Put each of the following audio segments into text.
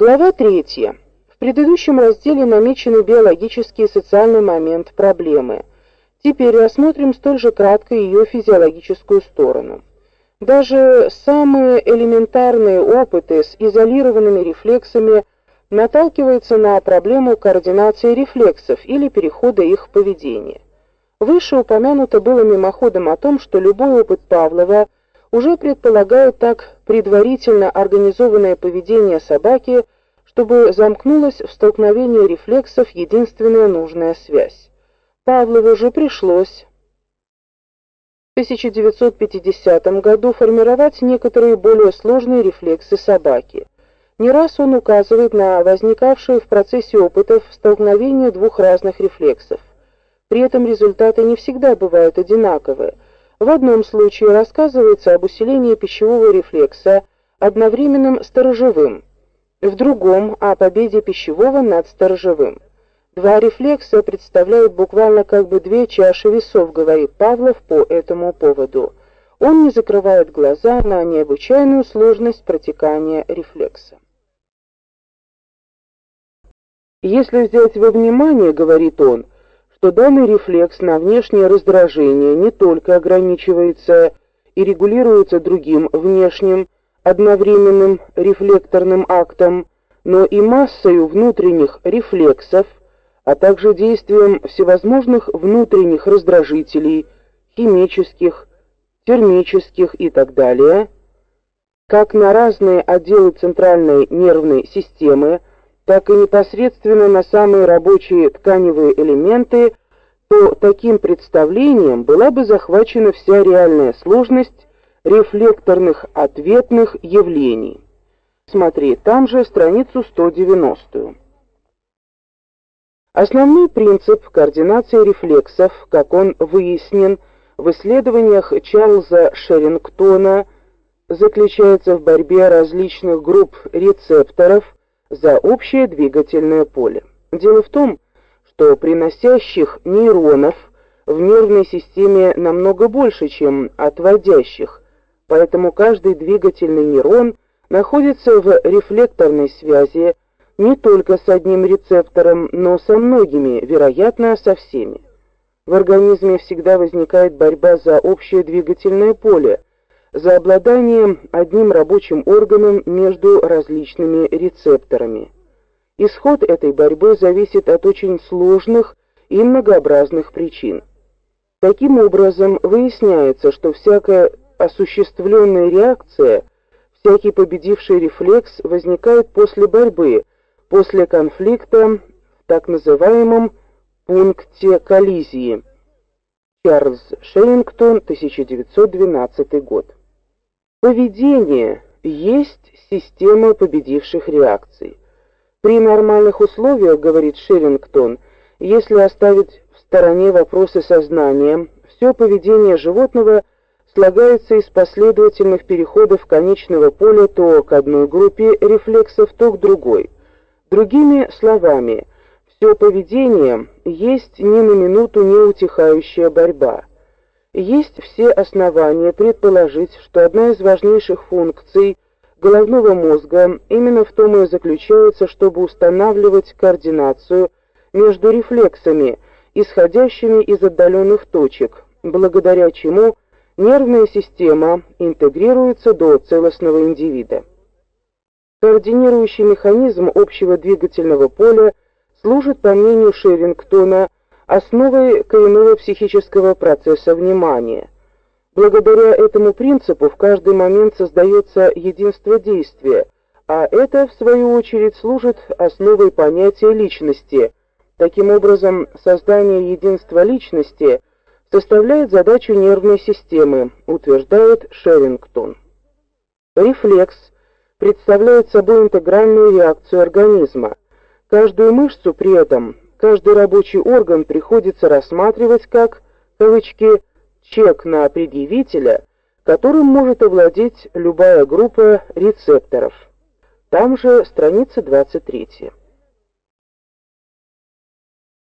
Глава 3. В предыдущем разделе намечены биологический и социальный момент проблемы. Теперь рассмотрим столь же кратко ее физиологическую сторону. Даже самые элементарные опыты с изолированными рефлексами наталкиваются на проблему координации рефлексов или перехода их поведения. Выше упомянуто было мимоходом о том, что любой опыт Павлова уже предполагает так предварительно организованное поведение собаки, чтобы замкнулась в столкновении рефлексов единственная нужная связь. Павлову же пришлось в 1950 году формировать некоторые более сложные рефлексы собаки. Не раз он указывает на возникавшие в процессе опытов столкновения двух разных рефлексов. При этом результаты не всегда бывают одинаковые – в одном случае рассказывается об усилении пищевого рефлекса одновременным сторожевым, в другом о победе пищевого над сторожевым. Два рефлекса представляют буквально как бы две чаши весов, говорит Павлов по этому поводу. Он не закрывает глаза на необычайную сложность протекания рефлекса. Если взять во внимание, говорит он, что данный рефлекс на внешнее раздражение не только ограничивается и регулируется другим внешним одновременным рефлекторным актом, но и массою внутренних рефлексов, а также действием всевозможных внутренних раздражителей, химических, термических и так далее, как на разные отделы центральной нервной системы, так и непосредственно на самые рабочие тканевые элементы, то таким представлением была бы захвачена вся реальная сложность рефлекторных ответных явлений. Смотри, там же страницу 190. Основной принцип координации рефлексов, как он выяснен в исследованиях Чарльза Шерингтона, заключается в борьбе различных групп рецепторов за общее двигательное поле. Дело в том, что приносящих нейронов в нервной системе намного больше, чем отводящих, поэтому каждый двигательный нейрон находится в рефлекторной связи не только с одним рецептором, но со многими, вероятно, со всеми. В организме всегда возникает борьба за общее двигательное поле, за обладание одним рабочим органом между различными рецепторами. Исход этой борьбы зависит от очень сложных и многообразных причин. Таким образом, выясняется, что всякая осуществленная реакция, всякий победивший рефлекс возникает после борьбы, после конфликта в так называемом пункте коллизии. Чарльз Шерингтон, 1912 год. Поведение есть система победивших реакций. При нормальных условиях, говорит Шерингтон, если оставить в стороне вопросы сознания, все поведение животного слагается из последовательных переходов конечного поля то к одной группе рефлексов, то к другой. Другими словами, все поведение есть ни на минуту не утихающая борьба. Есть все основания предположить, что одна из важнейших функций головного мозга именно в том и заключается, чтобы устанавливать координацию между рефлексами, исходящими из отдаленных точек, благодаря чему нервная система интегрируется до целостного индивида. Координирующий механизм общего двигательного поля служит, по мнению Шерингтона, основой коренного психического процесса внимания. Благодаря этому принципу в каждый момент создается единство действия, а это в свою очередь служит основой понятия личности. Таким образом, создание единства личности составляет задачу нервной системы, утверждает Шерингтон. Рефлекс представляет собой интегральную реакцию организма. Каждую мышцу при этом каждый рабочий орган приходится рассматривать как кавычки чек на предъявителя, которым может овладеть любая группа рецепторов. Там же страница 23.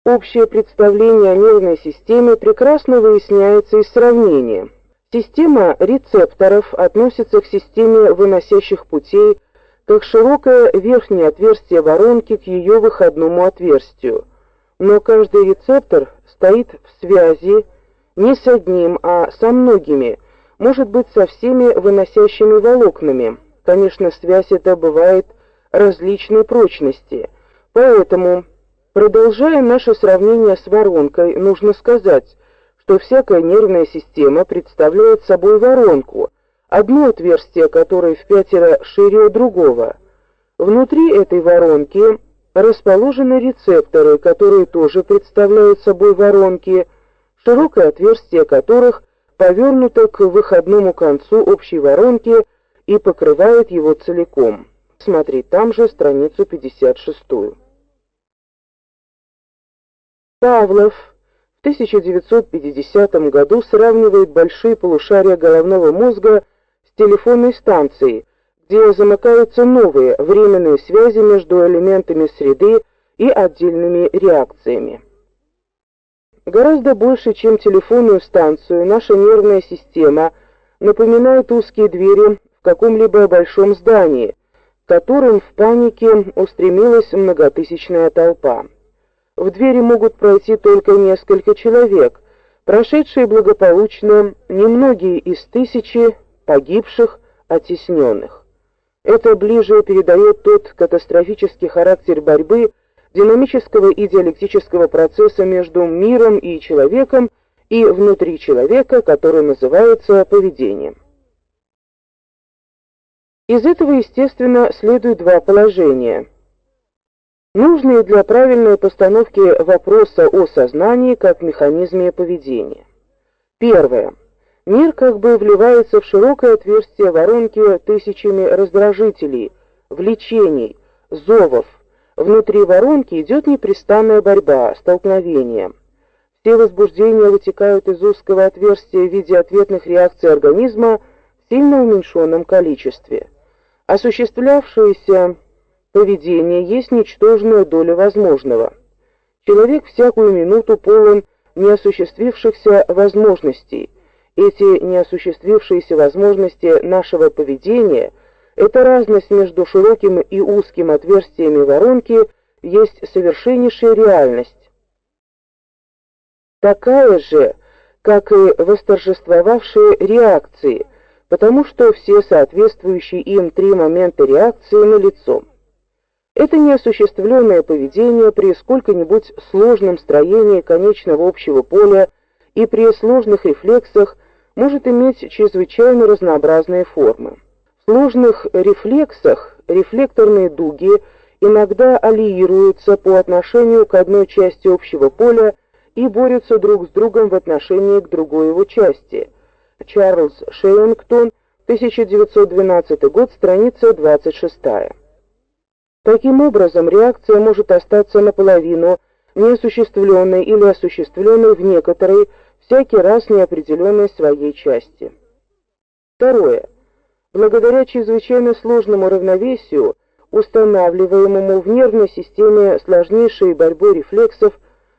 Общее представление о нервной системе прекрасно выясняется из сравнения. Система рецепторов относится к системе выносящих путей как широкое верхнее отверстие воронки к ее выходному отверстию. Но каждый рецептор стоит в связи не с одним, а со многими, может быть, со всеми выносящими волокнами. Конечно, связь эта бывает различной прочности. Поэтому, продолжая наше сравнение с воронкой, нужно сказать, что всякая нервная система представляет собой воронку, одно отверстие которой в пятеро шире другого. Внутри этой воронки расположены рецепторы, которые тоже представляют собой воронки, широкое отверстие которых повернуто к выходному концу общей воронки и покрывает его целиком. Смотри там же страницу 56. Павлов в 1950 году сравнивает большие полушария головного мозга с телефонной станцией, где замыкаются новые временные связи между элементами среды и отдельными реакциями. Гораздо больше, чем телефонную станцию, наша нервная система напоминает узкие двери в каком-либо большом здании, к которым в панике устремилась многотысячная толпа. В двери могут пройти только несколько человек, прошедшие благополучно немногие из тысячи погибших, оттесненных. Это ближе передает тот катастрофический характер борьбы, динамического и диалектического процесса между миром и человеком и внутри человека, который называется поведением. Из этого, естественно, следует два положения. Нужные для правильной постановки вопроса о сознании как механизме поведения. Первое. Мир как бы вливается в широкое отверстие воронки тысячами раздражителей, влечений, зовов, Внутри воронки идет непрестанная борьба, столкновение. Все возбуждения вытекают из узкого отверстия в виде ответных реакций организма в сильно уменьшенном количестве. Осуществлявшееся поведение есть ничтожная доля возможного. Человек всякую минуту полон неосуществившихся возможностей. Эти неосуществившиеся возможности нашего поведения – эта разность между широким и узким отверстиями воронки есть совершеннейшая реальность. Такая же, как и восторжествовавшие реакции, потому что все соответствующие им три момента реакции налицо. Это неосуществленное поведение при сколько-нибудь сложном строении конечного общего поля и при сложных рефлексах может иметь чрезвычайно разнообразные формы сложных рефлексах рефлекторные дуги иногда аллиируются по отношению к одной части общего поля и борются друг с другом в отношении к другой его части. Чарльз Шерингтон, 1912 год, страница 26. Таким образом, реакция может остаться наполовину неосуществленной или осуществленной в некоторой, всякий раз неопределенной своей части. Второе. Благодаря чрезвычайно сложному равновесию, устанавливаемому в нервной системе сложнейшей борьбой рефлексов,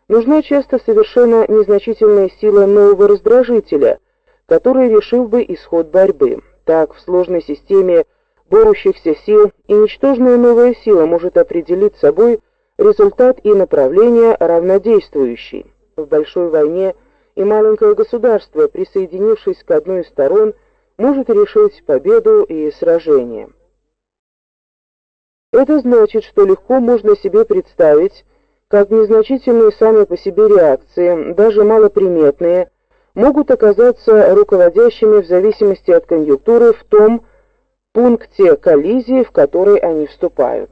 нужна часто совершенно незначительная сила нового раздражителя, который решил бы исход борьбы. Так, в сложной системе борющихся сил и ничтожная новая сила может определить собой результат и направление равнодействующий. В большой войне и маленькое государство, присоединившись к одной из сторон, может решить победу и сражение. Это значит, что легко можно себе представить, как незначительные сами по себе реакции, даже малоприметные, могут оказаться руководящими в зависимости от конъюнктуры в том пункте коллизии, в который они вступают.